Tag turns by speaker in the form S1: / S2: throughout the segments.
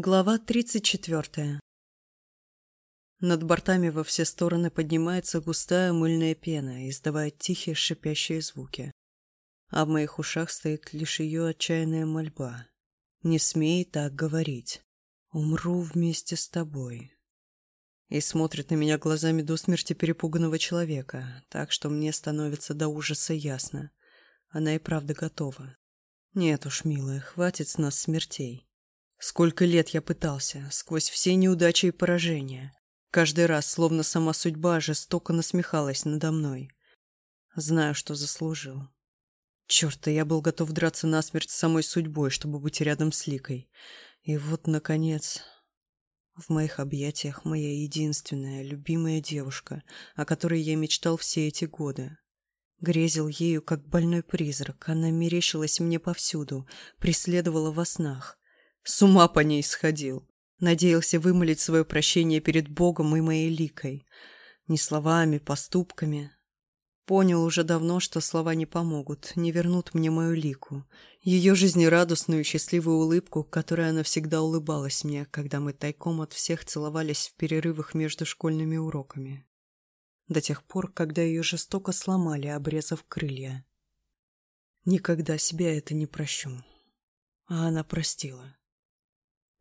S1: Глава 34. Над бортами во все стороны поднимается густая мыльная пена, издавая тихие шипящие звуки. А в моих ушах стоит лишь ее отчаянная мольба. «Не смей так говорить. Умру вместе с тобой». И смотрит на меня глазами до смерти перепуганного человека, так что мне становится до ужаса ясно. Она и правда готова. Нет уж, милая, хватит с нас смертей. Сколько лет я пытался, сквозь все неудачи и поражения. Каждый раз, словно сама судьба, жестоко насмехалась надо мной. Знаю, что заслужил. Черт, я был готов драться насмерть с самой судьбой, чтобы быть рядом с Ликой. И вот, наконец, в моих объятиях моя единственная, любимая девушка, о которой я мечтал все эти годы. Грезил ею, как больной призрак, она мерещилась мне повсюду, преследовала во снах. С ума по ней сходил. Надеялся вымолить свое прощение перед Богом и моей ликой. Не словами, поступками. Понял уже давно, что слова не помогут, не вернут мне мою лику. Ее жизнерадостную счастливую улыбку, которой она всегда улыбалась мне, когда мы тайком от всех целовались в перерывах между школьными уроками. До тех пор, когда ее жестоко сломали, обрезав крылья. Никогда себя это не прощу. А она простила.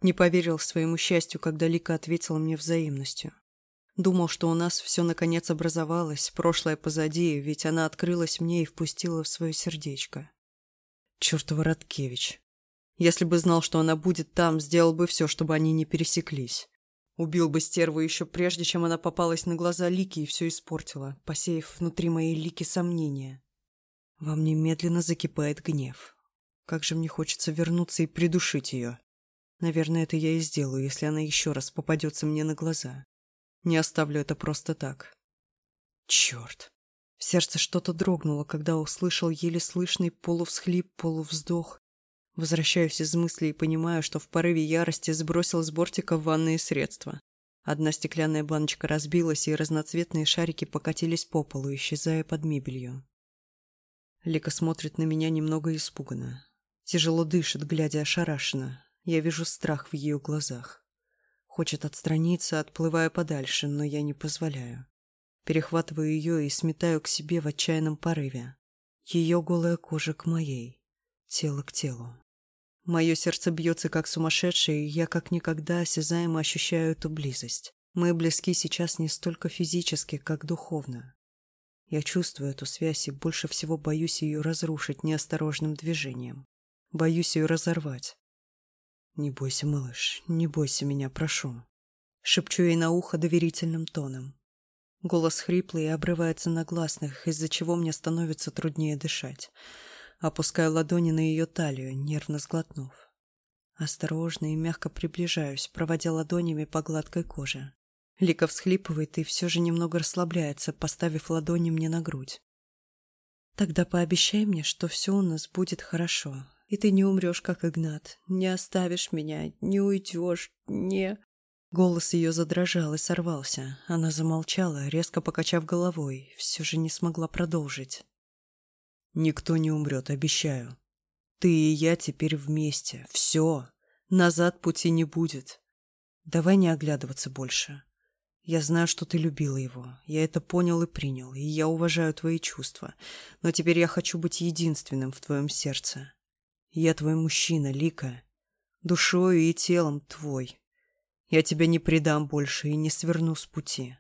S1: Не поверил своему счастью, когда Лика ответила мне взаимностью. Думал, что у нас все наконец образовалось, прошлое позади, ведь она открылась мне и впустила в свое сердечко. Чертова Радкевич. Если бы знал, что она будет там, сделал бы все, чтобы они не пересеклись. Убил бы стерву еще прежде, чем она попалась на глаза Лики и все испортила, посеяв внутри моей Лики сомнения. Во мне медленно закипает гнев. Как же мне хочется вернуться и придушить ее. Наверное, это я и сделаю, если она еще раз попадется мне на глаза. Не оставлю это просто так. Черт. В сердце что-то дрогнуло, когда услышал еле слышный полувсхлип, полувздох. Возвращаюсь из мыслей и понимаю, что в порыве ярости сбросил с бортика ванные средства. Одна стеклянная баночка разбилась, и разноцветные шарики покатились по полу, исчезая под мебелью. Лика смотрит на меня немного испуганно. Тяжело дышит, глядя ошарашенно. Я вижу страх в ее глазах. Хочет отстраниться, отплывая подальше, но я не позволяю. Перехватываю ее и сметаю к себе в отчаянном порыве. Ее голая кожа к моей, тело к телу. Мое сердце бьется как сумасшедшее, и я как никогда осязаемо ощущаю эту близость. Мы близки сейчас не столько физически, как духовно. Я чувствую эту связь и больше всего боюсь ее разрушить неосторожным движением. Боюсь ее разорвать. «Не бойся, малыш, не бойся меня, прошу». Шепчу ей на ухо доверительным тоном. Голос хриплый и обрывается на гласных, из-за чего мне становится труднее дышать. Опускаю ладони на ее талию, нервно сглотнув. Осторожно и мягко приближаюсь, проводя ладонями по гладкой коже. Лика всхлипывает и все же немного расслабляется, поставив ладони мне на грудь. «Тогда пообещай мне, что все у нас будет хорошо, и ты не умрешь, как Игнат, не оставишь меня, не уйдешь, не...» Голос ее задрожал и сорвался. Она замолчала, резко покачав головой, все же не смогла продолжить. «Никто не умрет, обещаю. Ты и я теперь вместе. Все. Назад пути не будет. Давай не оглядываться больше. Я знаю, что ты любила его. Я это понял и принял, и я уважаю твои чувства. Но теперь я хочу быть единственным в твоем сердце. Я твой мужчина, Лика. Душою и телом твой. Я тебя не предам больше и не сверну с пути.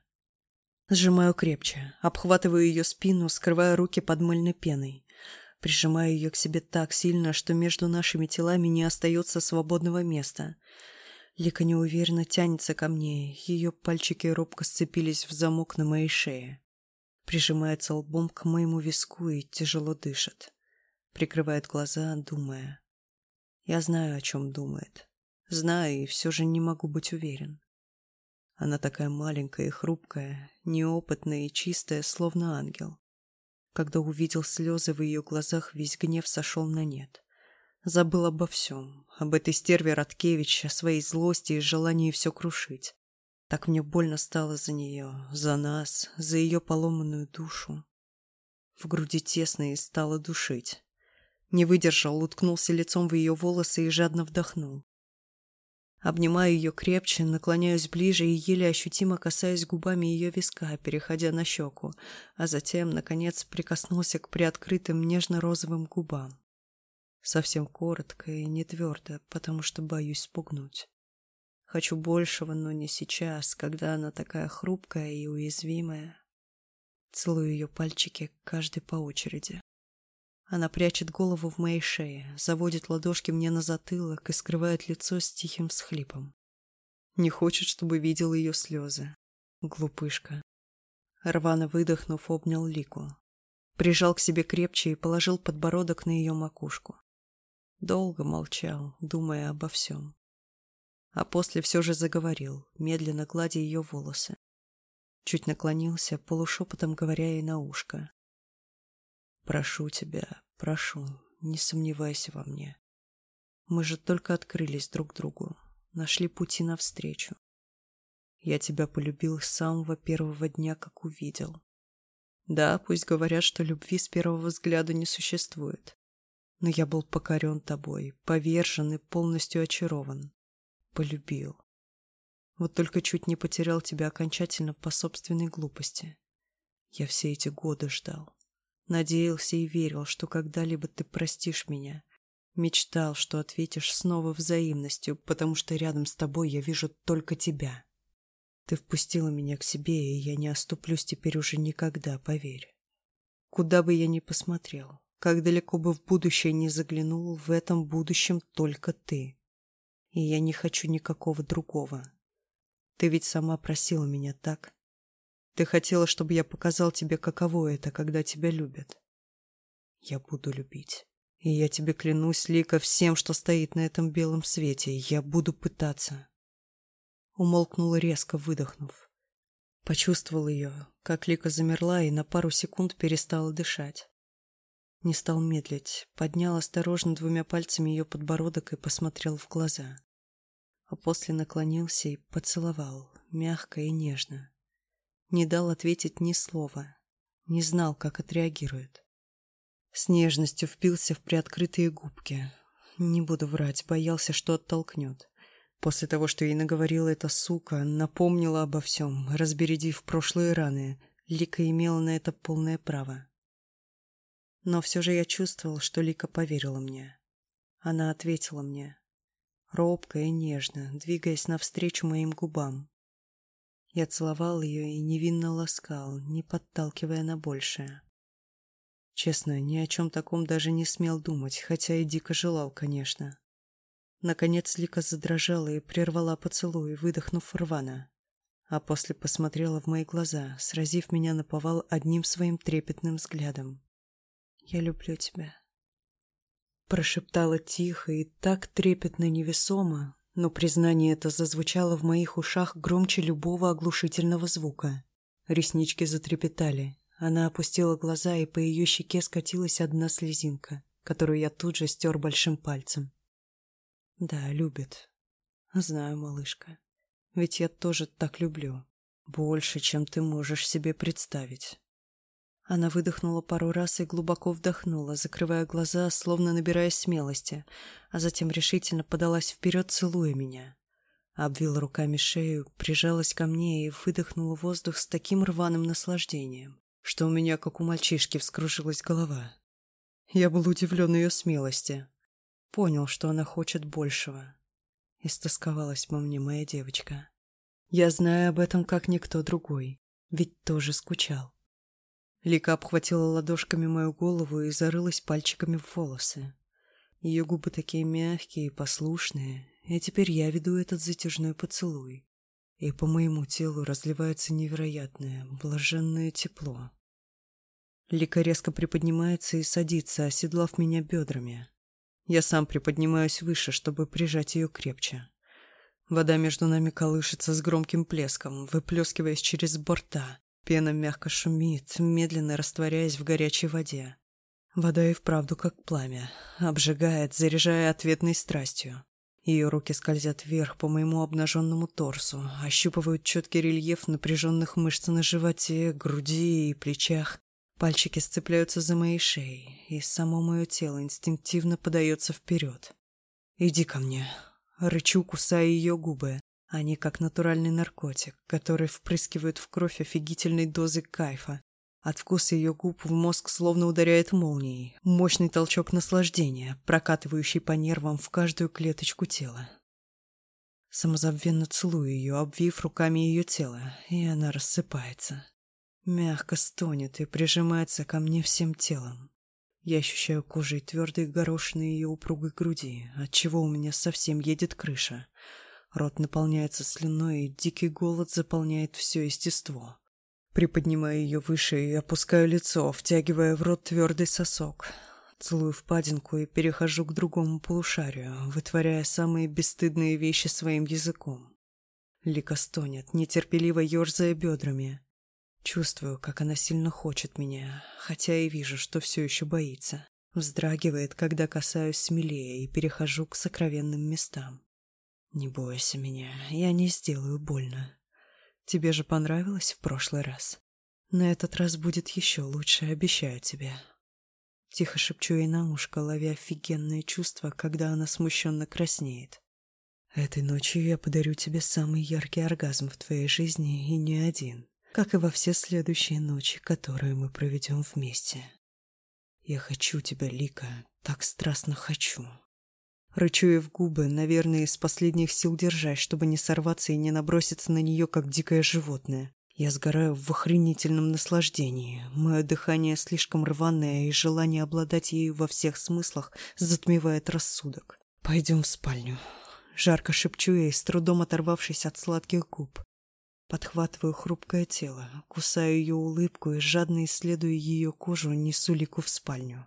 S1: Сжимаю крепче, обхватываю ее спину, скрывая руки под мыльной пеной. Прижимаю ее к себе так сильно, что между нашими телами не остается свободного места. Лика неуверенно тянется ко мне, ее пальчики робко сцепились в замок на моей шее. Прижимается лбом к моему виску и тяжело дышит прикрывает глаза, думая. Я знаю, о чем думает. Знаю, и все же не могу быть уверен. Она такая маленькая и хрупкая, неопытная и чистая, словно ангел. Когда увидел слезы в ее глазах, весь гнев сошел на нет. Забыл обо всем, об этой стерве Радкевич, о своей злости и желании все крушить. Так мне больно стало за нее, за нас, за ее поломанную душу. В груди тесно и стало душить. Не выдержал, уткнулся лицом в ее волосы и жадно вдохнул. Обнимаю ее крепче, наклоняюсь ближе и еле ощутимо касаюсь губами ее виска, переходя на щеку, а затем, наконец, прикоснулся к приоткрытым нежно-розовым губам. Совсем коротко и не твердо, потому что боюсь спугнуть. Хочу большего, но не сейчас, когда она такая хрупкая и уязвимая. Целую ее пальчики, каждый по очереди. Она прячет голову в моей шее, заводит ладошки мне на затылок и скрывает лицо с тихим всхлипом. Не хочет, чтобы видел ее слезы. Глупышка. Рвано выдохнув, обнял Лику. Прижал к себе крепче и положил подбородок на ее макушку. Долго молчал, думая обо всем. А после все же заговорил, медленно гладя ее волосы. Чуть наклонился, полушепотом говоря ей на ушко. Прошу тебя, прошу, не сомневайся во мне. Мы же только открылись друг другу, нашли пути навстречу. Я тебя полюбил с самого первого дня, как увидел. Да, пусть говорят, что любви с первого взгляда не существует. Но я был покорен тобой, повержен и полностью очарован. Полюбил. Вот только чуть не потерял тебя окончательно по собственной глупости. Я все эти годы ждал. Надеялся и верил, что когда-либо ты простишь меня. Мечтал, что ответишь снова взаимностью, потому что рядом с тобой я вижу только тебя. Ты впустила меня к себе, и я не оступлюсь теперь уже никогда, поверь. Куда бы я ни посмотрел, как далеко бы в будущее не заглянул, в этом будущем только ты. И я не хочу никакого другого. Ты ведь сама просила меня так. Ты хотела, чтобы я показал тебе, каково это, когда тебя любят. Я буду любить. И я тебе клянусь, Лика, всем, что стоит на этом белом свете. Я буду пытаться. Умолкнула резко, выдохнув. Почувствовал ее, как Лика замерла и на пару секунд перестала дышать. Не стал медлить, поднял осторожно двумя пальцами ее подбородок и посмотрел в глаза. А после наклонился и поцеловал, мягко и нежно. Не дал ответить ни слова. Не знал, как отреагирует. С нежностью впился в приоткрытые губки. Не буду врать, боялся, что оттолкнет. После того, что ей наговорила эта сука, напомнила обо всем, разбередив прошлые раны, Лика имела на это полное право. Но все же я чувствовал, что Лика поверила мне. Она ответила мне. Робко и нежно, двигаясь навстречу моим губам. Я целовал ее и невинно ласкал, не подталкивая на большее. Честно, ни о чем таком даже не смел думать, хотя и дико желал, конечно. Наконец Лика задрожала и прервала поцелуй, выдохнув рвано. А после посмотрела в мои глаза, сразив меня на повал одним своим трепетным взглядом. «Я люблю тебя», Прошептала тихо и так трепетно невесомо, но признание это зазвучало в моих ушах громче любого оглушительного звука. Реснички затрепетали. Она опустила глаза, и по ее щеке скатилась одна слезинка, которую я тут же стер большим пальцем. Да, любит. Знаю, малышка. Ведь я тоже так люблю. Больше, чем ты можешь себе представить. Она выдохнула пару раз и глубоко вдохнула, закрывая глаза, словно набирая смелости, а затем решительно подалась вперед, целуя меня. Обвила руками шею, прижалась ко мне и выдохнула воздух с таким рваным наслаждением, что у меня, как у мальчишки, вскружилась голова. Я был удивлен ее смелости. Понял, что она хочет большего. Истосковалась по мне моя девочка. Я знаю об этом, как никто другой, ведь тоже скучал. Лика обхватила ладошками мою голову и зарылась пальчиками в волосы. Ее губы такие мягкие и послушные, и теперь я веду этот затяжной поцелуй. И по моему телу разливается невероятное, блаженное тепло. Лика резко приподнимается и садится, оседлав меня бедрами. Я сам приподнимаюсь выше, чтобы прижать ее крепче. Вода между нами колышется с громким плеском, выплескиваясь через борта, Пена мягко шумит, медленно растворяясь в горячей воде. Вода и вправду как пламя, обжигает, заряжая ответной страстью. Ее руки скользят вверх по моему обнаженному торсу, ощупывают четкий рельеф напряженных мышц на животе, груди и плечах. Пальчики сцепляются за моей шеей, и само мое тело инстинктивно подается вперед. «Иди ко мне». Рычу, кусая ее губы. Они как натуральный наркотик, который впрыскивают в кровь офигительной дозы кайфа. От вкуса ее губ в мозг словно ударяет молнией. Мощный толчок наслаждения, прокатывающий по нервам в каждую клеточку тела. Самозабвенно целую ее, обвив руками ее тело, и она рассыпается. Мягко стонет и прижимается ко мне всем телом. Я ощущаю кожей твердые горошины ее упругой груди, отчего у меня совсем едет крыша. Рот наполняется слюной, и дикий голод заполняет все естество. Приподнимаю ее выше и опускаю лицо, втягивая в рот твердый сосок. Целую впадинку и перехожу к другому полушарию, вытворяя самые бесстыдные вещи своим языком. Лика стонет, нетерпеливо ерзая бедрами. Чувствую, как она сильно хочет меня, хотя и вижу, что все еще боится. Вздрагивает, когда касаюсь смелее и перехожу к сокровенным местам. Не бойся меня, я не сделаю больно. Тебе же понравилось в прошлый раз? На этот раз будет еще лучше, обещаю тебе. Тихо шепчу ей на ушко, ловя офигенное чувство, когда она смущенно краснеет. Этой ночью я подарю тебе самый яркий оргазм в твоей жизни и не один, как и во все следующие ночи, которые мы проведем вместе. Я хочу тебя, Лика, так страстно хочу. Рычу ей в губы, наверное, из последних сил держась, чтобы не сорваться и не наброситься на нее, как дикое животное. Я сгораю в охренительном наслаждении. Мое дыхание слишком рваное, и желание обладать ею во всех смыслах затмевает рассудок. «Пойдем в спальню». Жарко шепчу ей, с трудом оторвавшись от сладких губ. Подхватываю хрупкое тело, кусаю ее улыбку и жадно исследуя ее кожу, несу Лику в спальню.